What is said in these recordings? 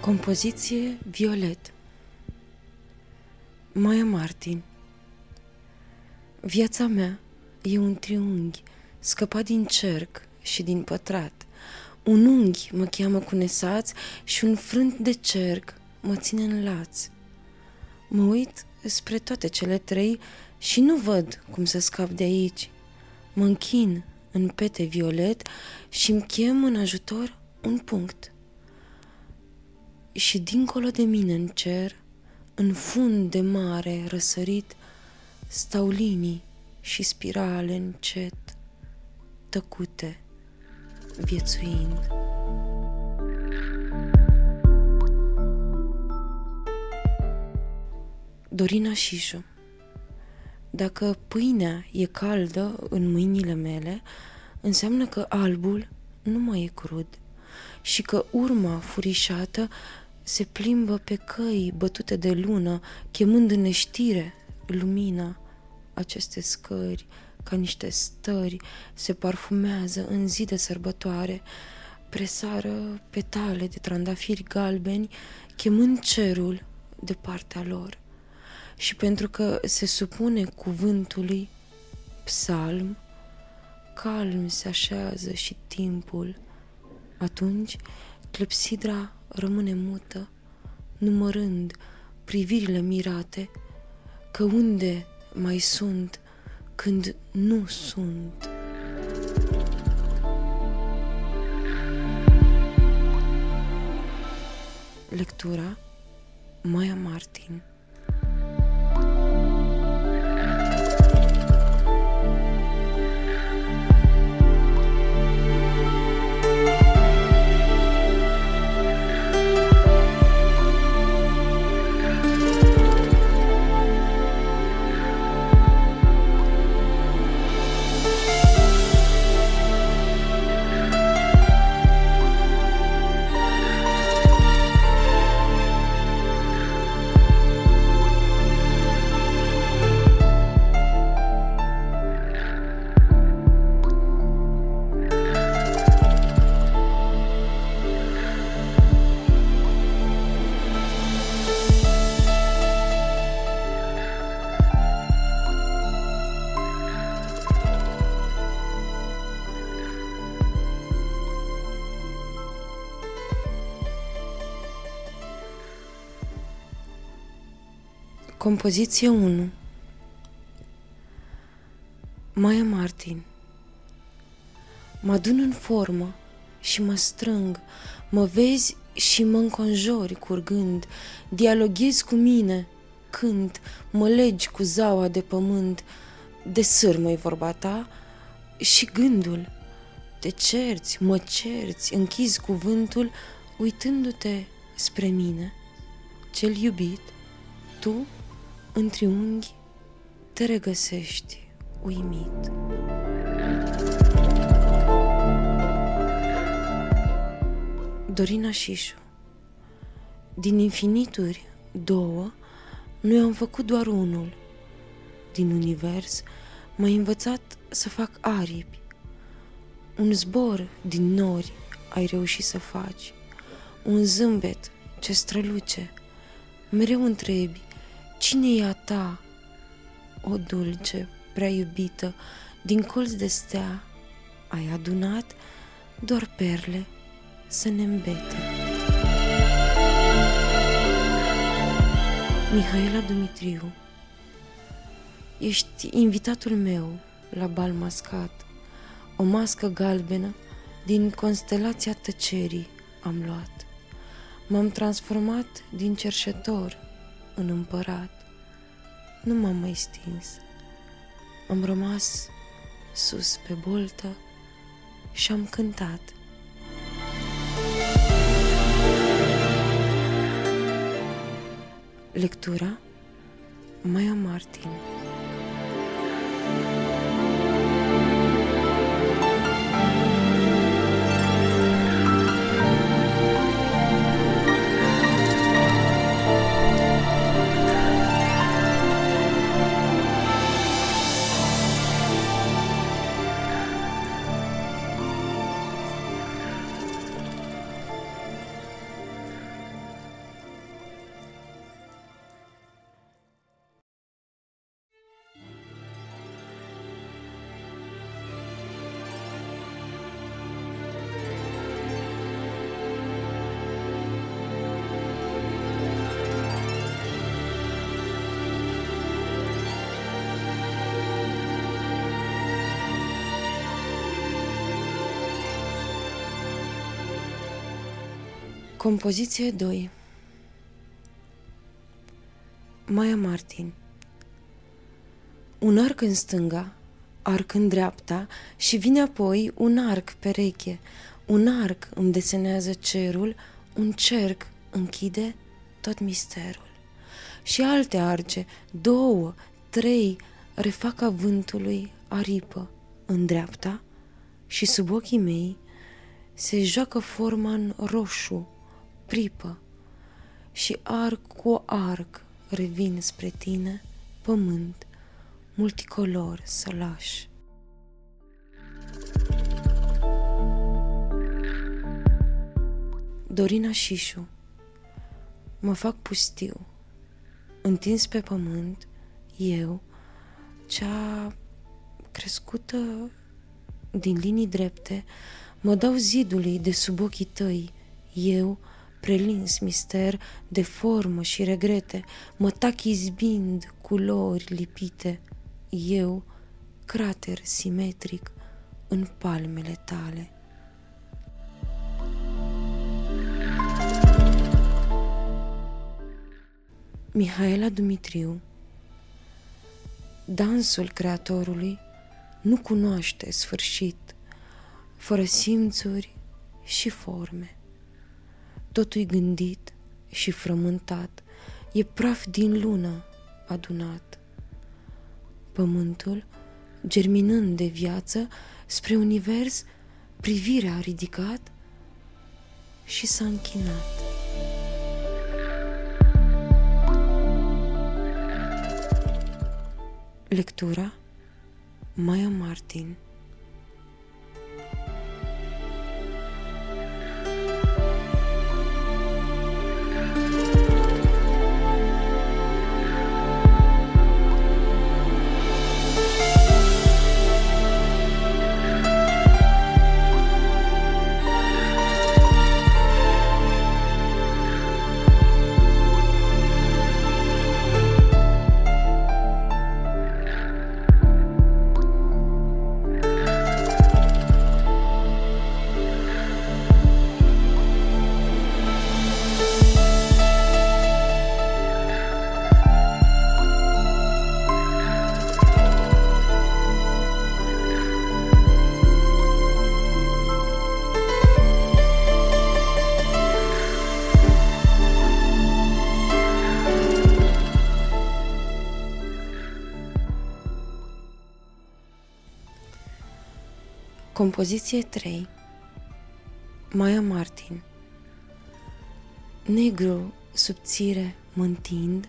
Compoziție Violet Maya Martin Viața mea e un triunghi scăpat din cerc și din pătrat. Un unghi mă cheamă cu nesaț și un frânt de cerc mă ține în laț. Mă uit spre toate cele trei și nu văd cum să scap de aici. Mă închin în pete violet și îmi chem în ajutor un punct. Și dincolo de mine în cer, în fund de mare răsărit, stau linii și spirale încet, tăcute, viețuind. Dorina Șișu Dacă pâinea e caldă în mâinile mele, înseamnă că albul nu mai e crud și că urma furișată se plimbă pe căi bătute de lună, chemând în neștire lumina. Aceste scări, ca niște stări, se parfumează în zi de sărbătoare, presară petale de trandafiri galbeni, chemând cerul de partea lor. Și pentru că se supune cuvântului psalm, calm se așează și timpul. Atunci, clepsidra rămâne mută, numărând privirile mirate, că unde mai sunt când nu sunt. Lectura Maya Martin Compoziție 1 Maya Martin. Mă adun în formă și mă strâng, mă vezi și mă înconjori curgând, dialoghezi cu mine, când mă legi cu zaua de pământ, de sârmă vorba ta și gândul. Te cerți, mă cerți, închizi cuvântul, uitându-te spre mine, cel iubit, tu în triunghi te regăsești uimit. Dorina Șișu Din infinituri două, noi am făcut doar unul. Din univers m-ai învățat să fac aripi. Un zbor din nori ai reușit să faci. Un zâmbet ce străluce. Mereu întrebi, Cine e a ta, o dulce, prea iubită, din colț de stea ai adunat doar perle să ne îmbete. Mihaela Dumitriu Ești invitatul meu la bal mascat, o mască galbenă din constelația tăcerii am luat. M-am transformat din cerșetor în împărat. Nu m-am mai stins. Am rămas sus pe boltă și am cântat. Lectura Maya Martin Compoziție 2 Maia Martin Un arc în stânga, arc în dreapta și vine apoi un arc pereche. Un arc îmi desenează cerul, un cerc închide tot misterul. Și alte arce, două, trei, refac a vântului aripă în dreapta și sub ochii mei se joacă forma în roșu, pripă și arc cu arc revin spre tine, pământ, multicolor sălaș. Dorina Șișu Mă fac pustiu, întins pe pământ, eu, cea crescută din linii drepte, mă dau zidului de sub ochii tăi, eu, prelins mister de formă și regrete, mă tac izbind culori lipite, eu, crater simetric în palmele tale. Mihaela Dumitriu Dansul creatorului nu cunoaște sfârșit, fără simțuri și forme. Totul gândit și frământat, e praf din lună adunat. Pământul, germinând de viață spre univers, privirea a ridicat și s-a închinat. Lectura Maya Martin Compoziție 3 Maya Martin Negru subțire mă întind,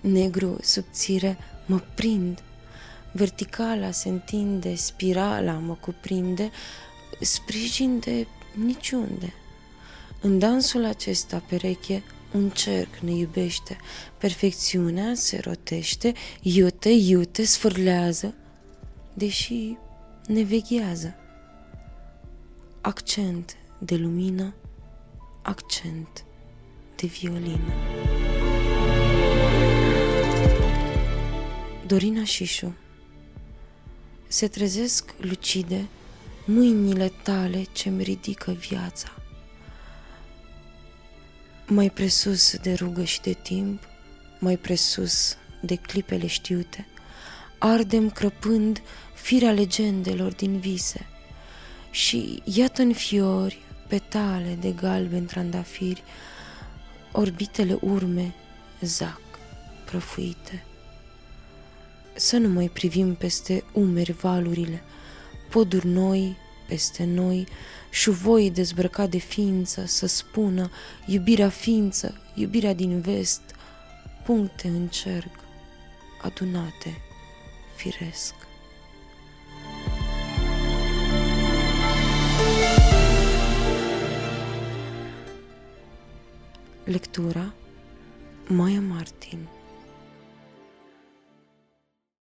negru subțire mă prind, verticala se întinde, spirala mă cuprinde, sprijin de niciunde. În dansul acesta pereche un cerc ne iubește, perfecțiunea se rotește, iute, iute, sfârlează, deși ne veghează. Accent de lumină, accent de violină. Dorina Șișu Se trezesc lucide mâinile tale ce-mi ridică viața. Mai presus de rugă și de timp, mai presus de clipele știute, ardem crăpând firea legendelor din vise. Și iată în fiori, petale de galben trandafiri, orbitele urme zac, prăfuite. Să nu mai privim peste umeri valurile, poduri noi peste noi, șuvoi dezbrăcat de ființă să spună iubirea ființă, iubirea din vest, puncte în cerc, adunate, firesc. Lectura Maya Martin